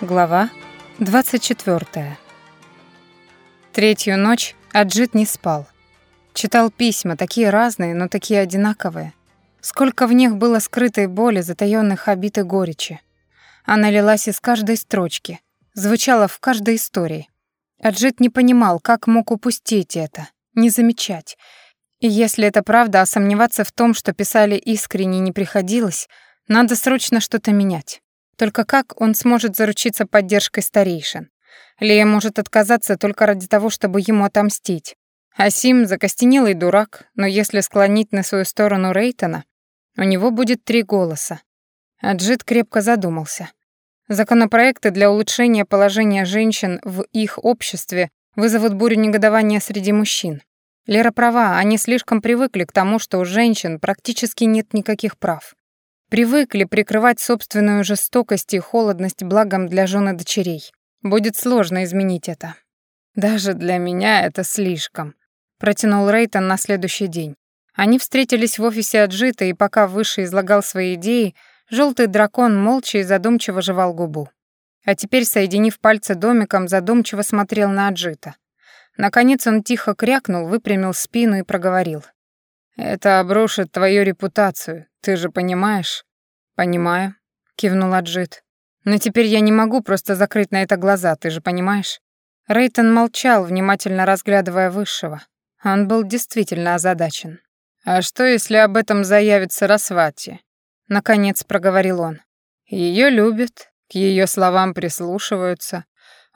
Глава 24. Третью ночь Аджит не спал. Читал письма, такие разные, но такие одинаковые. Сколько в них было скрытой боли, затаённых обид и горечи. Она лилась из каждой строчки, звучала в каждой истории. Аджит не понимал, как мог упустить это, не замечать. И если это правда, а сомневаться в том, что писали искренне, не приходилось, надо срочно что-то менять. Только как он сможет заручиться поддержкой старейшин? Лея может отказаться только ради того, чтобы ему отомстить. Асим — закостенелый дурак, но если склонить на свою сторону Рейтона, у него будет три голоса. Аджит крепко задумался. Законопроекты для улучшения положения женщин в их обществе вызовут бурю негодования среди мужчин. Лера права, они слишком привыкли к тому, что у женщин практически нет никаких прав. Привыкли прикрывать собственную жестокость и холодность благом для жен и дочерей. Будет сложно изменить это. Даже для меня это слишком, протянул Рейтон на следующий день. Они встретились в офисе Аджита, и пока Выше излагал свои идеи, желтый дракон молча и задумчиво жевал губу. А теперь, соединив пальцы домиком, задумчиво смотрел на Аджита. Наконец он тихо крякнул, выпрямил спину и проговорил. «Это обрушит твою репутацию, ты же понимаешь?» «Понимаю», — кивнул Аджит. «Но теперь я не могу просто закрыть на это глаза, ты же понимаешь?» Рейтон молчал, внимательно разглядывая Высшего. Он был действительно озадачен. «А что, если об этом заявится Расвати?» Наконец проговорил он. Ее любят, к ее словам прислушиваются.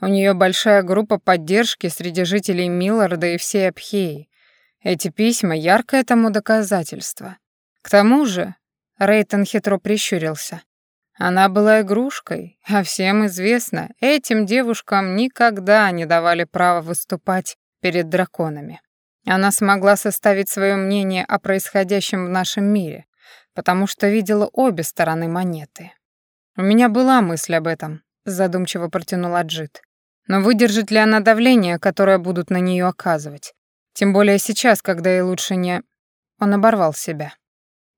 У нее большая группа поддержки среди жителей Милларда и всей Абхеи. Эти письма — яркое тому доказательство. К тому же, Рейтон хитро прищурился. Она была игрушкой, а всем известно, этим девушкам никогда не давали права выступать перед драконами. Она смогла составить свое мнение о происходящем в нашем мире, потому что видела обе стороны монеты. У меня была мысль об этом, задумчиво протянул Аджит. Но выдержит ли она давление, которое будут на нее оказывать? Тем более сейчас, когда ей лучше не... Он оборвал себя.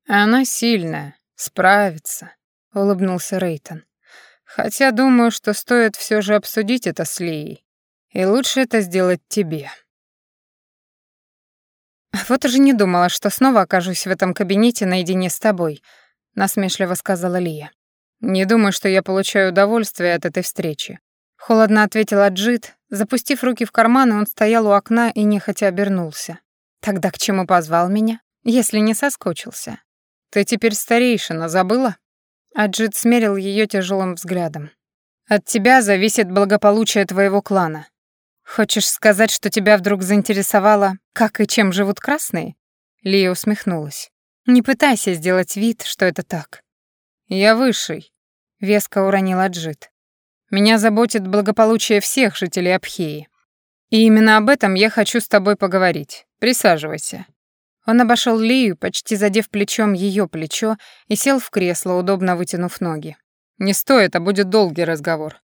Она сильная, справится, улыбнулся Рейтон. Хотя думаю, что стоит все же обсудить это с Лией. И лучше это сделать тебе. Вот уже не думала, что снова окажусь в этом кабинете наедине с тобой, насмешливо сказала Лия. Не думаю, что я получаю удовольствие от этой встречи. Холодно ответил Аджит. Запустив руки в карманы, он стоял у окна и нехотя обернулся. Тогда к чему позвал меня, если не соскучился? «Ты теперь старейшина, забыла?» Аджит смерил ее тяжелым взглядом. «От тебя зависит благополучие твоего клана. Хочешь сказать, что тебя вдруг заинтересовало, как и чем живут красные?» Лия усмехнулась. «Не пытайся сделать вид, что это так». «Я высший», — веско уронил Аджит. «Меня заботит благополучие всех жителей Абхеи. И именно об этом я хочу с тобой поговорить. Присаживайся». Он обошел Лию, почти задев плечом ее плечо, и сел в кресло, удобно вытянув ноги. «Не стоит, а будет долгий разговор».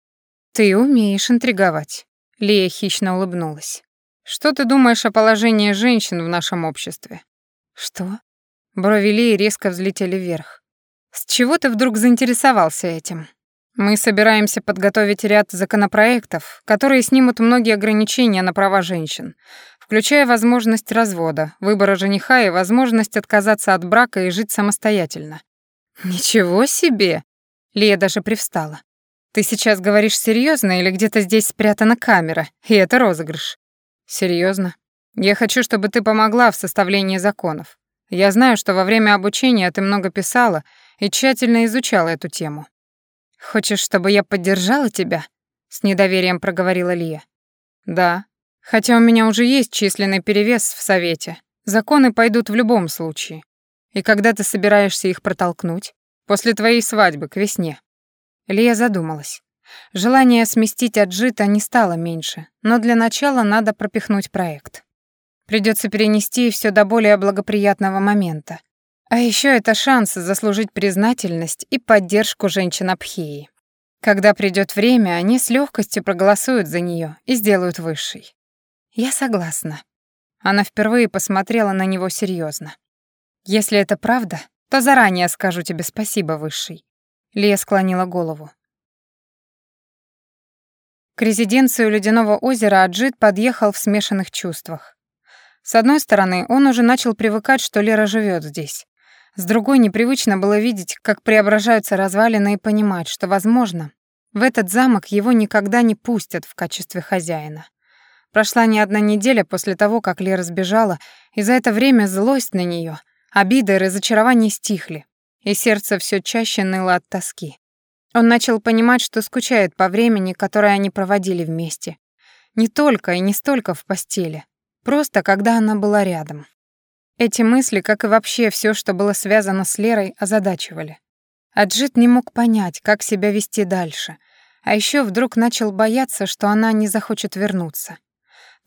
«Ты умеешь интриговать», — Лия хищно улыбнулась. «Что ты думаешь о положении женщин в нашем обществе?» «Что?» Брови Лии резко взлетели вверх. «С чего ты вдруг заинтересовался этим?» «Мы собираемся подготовить ряд законопроектов, которые снимут многие ограничения на права женщин, включая возможность развода, выбора жениха и возможность отказаться от брака и жить самостоятельно. Ничего себе! Лия даже привстала. Ты сейчас говоришь серьезно или где-то здесь спрятана камера, и это розыгрыш? Серьезно. Я хочу, чтобы ты помогла в составлении законов. Я знаю, что во время обучения ты много писала и тщательно изучала эту тему. Хочешь, чтобы я поддержала тебя? С недоверием проговорила Лия. Да, Хотя у меня уже есть численный перевес в Совете. Законы пойдут в любом случае. И когда ты собираешься их протолкнуть? После твоей свадьбы, к весне. Лия задумалась. Желание сместить Аджита не стало меньше, но для начала надо пропихнуть проект. Придется перенести все до более благоприятного момента. А еще это шанс заслужить признательность и поддержку женщин Абхеи. Когда придет время, они с легкостью проголосуют за нее и сделают высшей. «Я согласна». Она впервые посмотрела на него серьезно. «Если это правда, то заранее скажу тебе спасибо, Высший». Лия склонила голову. К резиденции Ледяного озера Аджит подъехал в смешанных чувствах. С одной стороны, он уже начал привыкать, что Лера живет здесь. С другой, непривычно было видеть, как преображаются развалины и понимать, что, возможно, в этот замок его никогда не пустят в качестве хозяина. Прошла не одна неделя после того, как Лера сбежала, и за это время злость на нее, обида и разочарование стихли, и сердце все чаще ныло от тоски. Он начал понимать, что скучает по времени, которое они проводили вместе. Не только и не столько в постели, просто когда она была рядом. Эти мысли, как и вообще все, что было связано с Лерой, озадачивали. Аджит не мог понять, как себя вести дальше, а еще вдруг начал бояться, что она не захочет вернуться.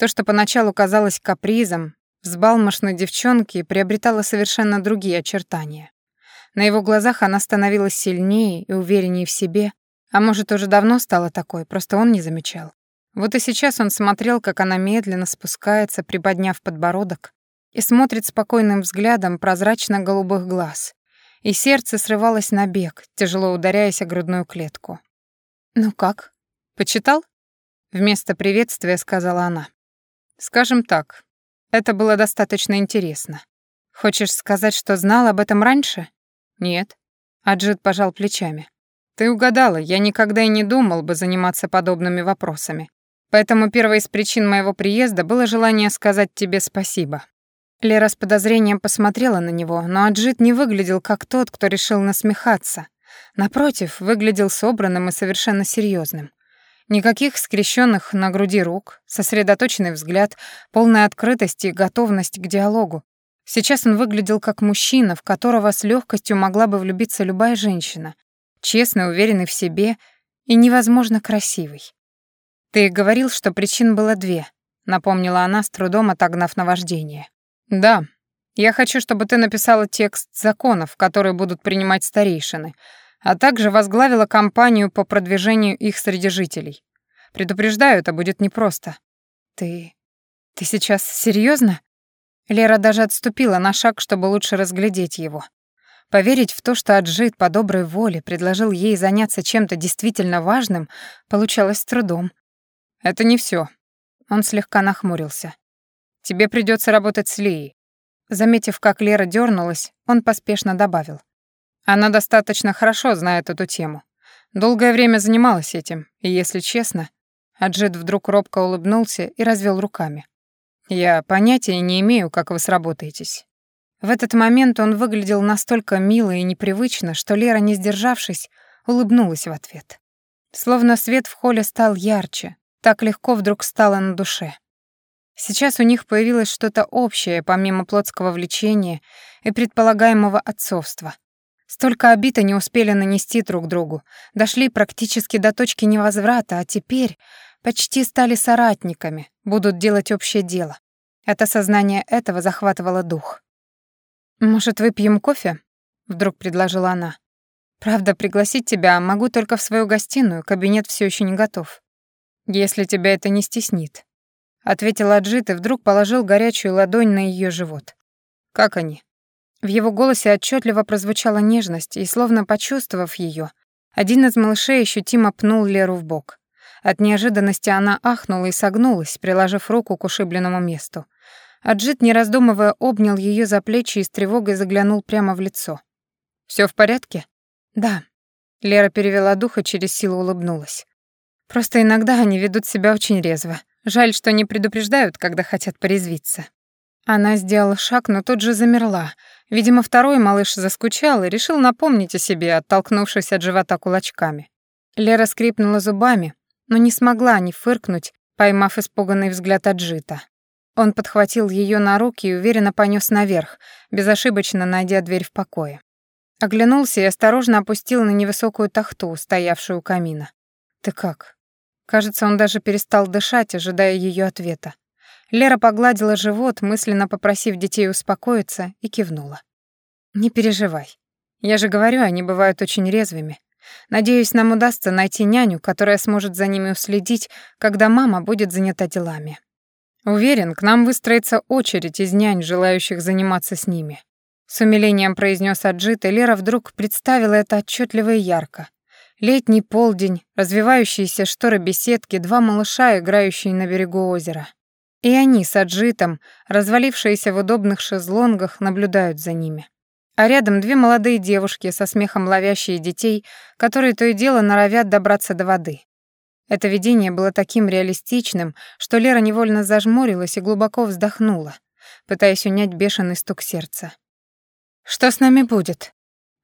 То, что поначалу казалось капризом, взбалмошной девчонки приобретало совершенно другие очертания. На его глазах она становилась сильнее и увереннее в себе, а может, уже давно стала такой, просто он не замечал. Вот и сейчас он смотрел, как она медленно спускается, приподняв подбородок, и смотрит спокойным взглядом прозрачно-голубых глаз. И сердце срывалось на бег, тяжело ударяясь о грудную клетку. «Ну как? Почитал?» Вместо приветствия сказала она. «Скажем так, это было достаточно интересно. Хочешь сказать, что знал об этом раньше?» «Нет». Аджит пожал плечами. «Ты угадала, я никогда и не думал бы заниматься подобными вопросами. Поэтому первой из причин моего приезда было желание сказать тебе спасибо». Лера с подозрением посмотрела на него, но Аджит не выглядел как тот, кто решил насмехаться. Напротив, выглядел собранным и совершенно серьезным. Никаких скрещенных на груди рук, сосредоточенный взгляд, полная открытость и готовность к диалогу. Сейчас он выглядел как мужчина, в которого с легкостью могла бы влюбиться любая женщина, честный, уверенный в себе и невозможно красивый. «Ты говорил, что причин было две», — напомнила она, с трудом отогнав наваждение. «Да. Я хочу, чтобы ты написала текст законов, которые будут принимать старейшины, а также возглавила кампанию по продвижению их среди жителей. Предупреждаю, это будет непросто». «Ты... ты сейчас серьезно? Лера даже отступила на шаг, чтобы лучше разглядеть его. Поверить в то, что Аджит по доброй воле предложил ей заняться чем-то действительно важным, получалось с трудом. «Это не все. Он слегка нахмурился. «Тебе придется работать с Лией». Заметив, как Лера дернулась, он поспешно добавил. «Она достаточно хорошо знает эту тему. Долгое время занималась этим, и, если честно...» Аджит вдруг робко улыбнулся и развел руками. Я понятия не имею, как вы сработаетесь. В этот момент он выглядел настолько мило и непривычно, что Лера, не сдержавшись, улыбнулась в ответ. Словно свет в холле стал ярче, так легко вдруг стало на душе. Сейчас у них появилось что-то общее, помимо плотского влечения и предполагаемого отцовства. Столько обид они успели нанести друг другу, дошли практически до точки невозврата, а теперь почти стали соратниками, будут делать общее дело. Это осознание этого захватывало дух. «Может, выпьем кофе?» — вдруг предложила она. «Правда, пригласить тебя могу только в свою гостиную, кабинет все еще не готов. Если тебя это не стеснит», — ответил Аджит и вдруг положил горячую ладонь на ее живот. «Как они?» В его голосе отчетливо прозвучала нежность, и, словно почувствовав ее, один из малышей ощутимо пнул Леру в бок. От неожиданности она ахнула и согнулась, приложив руку к ушибленному месту. Аджит, не раздумывая, обнял ее за плечи и с тревогой заглянул прямо в лицо. Все в порядке?» «Да». Лера перевела дух и через силу улыбнулась. «Просто иногда они ведут себя очень резво. Жаль, что не предупреждают, когда хотят порезвиться». Она сделала шаг, но тут же замерла. Видимо, второй малыш заскучал и решил напомнить о себе, оттолкнувшись от живота кулачками. Лера скрипнула зубами, но не смогла не фыркнуть, поймав испуганный взгляд Аджита. Он подхватил ее на руки и уверенно понес наверх, безошибочно найдя дверь в покое. Оглянулся и осторожно опустил на невысокую тахту, стоявшую у камина. «Ты как?» Кажется, он даже перестал дышать, ожидая ее ответа. Лера погладила живот, мысленно попросив детей успокоиться, и кивнула. «Не переживай. Я же говорю, они бывают очень резвыми. Надеюсь, нам удастся найти няню, которая сможет за ними уследить, когда мама будет занята делами. Уверен, к нам выстроится очередь из нянь, желающих заниматься с ними. С умилением произнес Аджит, и Лера вдруг представила это отчетливо и ярко. Летний полдень, развивающиеся шторы беседки, два малыша, играющие на берегу озера. И они с Аджитом, развалившиеся в удобных шезлонгах, наблюдают за ними. А рядом две молодые девушки, со смехом ловящие детей, которые то и дело норовят добраться до воды. Это видение было таким реалистичным, что Лера невольно зажмурилась и глубоко вздохнула, пытаясь унять бешеный стук сердца. «Что с нами будет?»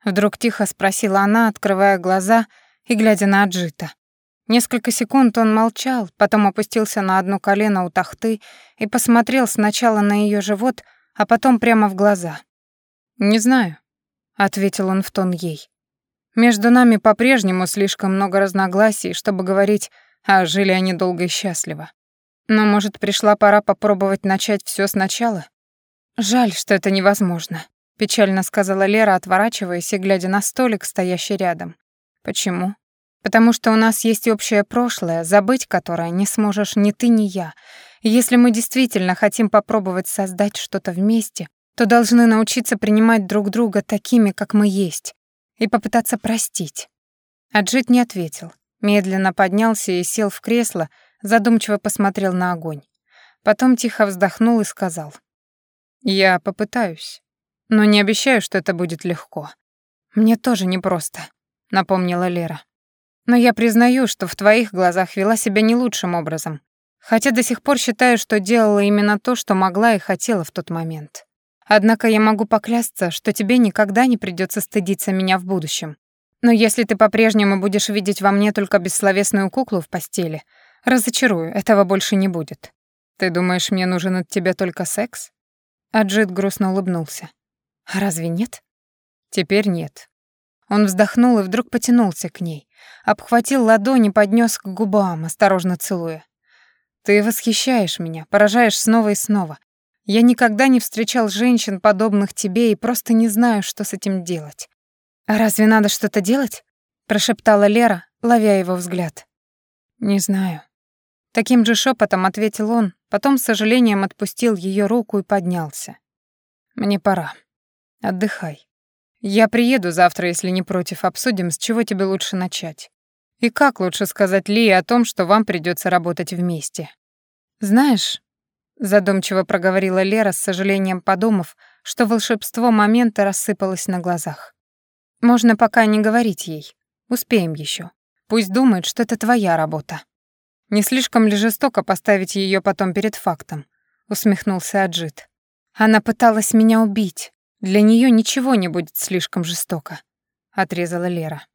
Вдруг тихо спросила она, открывая глаза и глядя на Аджита. Несколько секунд он молчал, потом опустился на одно колено у тахты и посмотрел сначала на ее живот, а потом прямо в глаза. «Не знаю», — ответил он в тон ей. «Между нами по-прежнему слишком много разногласий, чтобы говорить, а жили они долго и счастливо. Но, может, пришла пора попробовать начать все сначала? Жаль, что это невозможно», — печально сказала Лера, отворачиваясь и глядя на столик, стоящий рядом. «Почему?» Потому что у нас есть общее прошлое, забыть которое не сможешь ни ты, ни я. Если мы действительно хотим попробовать создать что-то вместе, то должны научиться принимать друг друга такими, как мы есть, и попытаться простить. Аджит не ответил. Медленно поднялся и сел в кресло, задумчиво посмотрел на огонь. Потом тихо вздохнул и сказал. «Я попытаюсь, но не обещаю, что это будет легко. Мне тоже непросто», — напомнила Лера. Но я признаю, что в твоих глазах вела себя не лучшим образом, хотя до сих пор считаю, что делала именно то, что могла и хотела в тот момент. Однако я могу поклясться, что тебе никогда не придется стыдиться меня в будущем. Но если ты по-прежнему будешь видеть во мне только бессловесную куклу в постели, разочарую, этого больше не будет. Ты думаешь, мне нужен от тебя только секс? Аджит грустно улыбнулся. А разве нет? Теперь нет. Он вздохнул и вдруг потянулся к ней, обхватил ладони, поднес к губам, осторожно целуя. «Ты восхищаешь меня, поражаешь снова и снова. Я никогда не встречал женщин, подобных тебе, и просто не знаю, что с этим делать». «А разве надо что-то делать?» — прошептала Лера, ловя его взгляд. «Не знаю». Таким же шепотом ответил он, потом с сожалением отпустил ее руку и поднялся. «Мне пора. Отдыхай. Я приеду завтра, если не против, обсудим, с чего тебе лучше начать. И как лучше сказать Ли о том, что вам придется работать вместе. Знаешь, задумчиво проговорила Лера с сожалением подумав, что волшебство момента рассыпалось на глазах. Можно пока не говорить ей. Успеем еще. Пусть думает, что это твоя работа. Не слишком ли жестоко поставить ее потом перед фактом? усмехнулся Аджит. Она пыталась меня убить. Для нее ничего не будет слишком жестоко, отрезала Лера.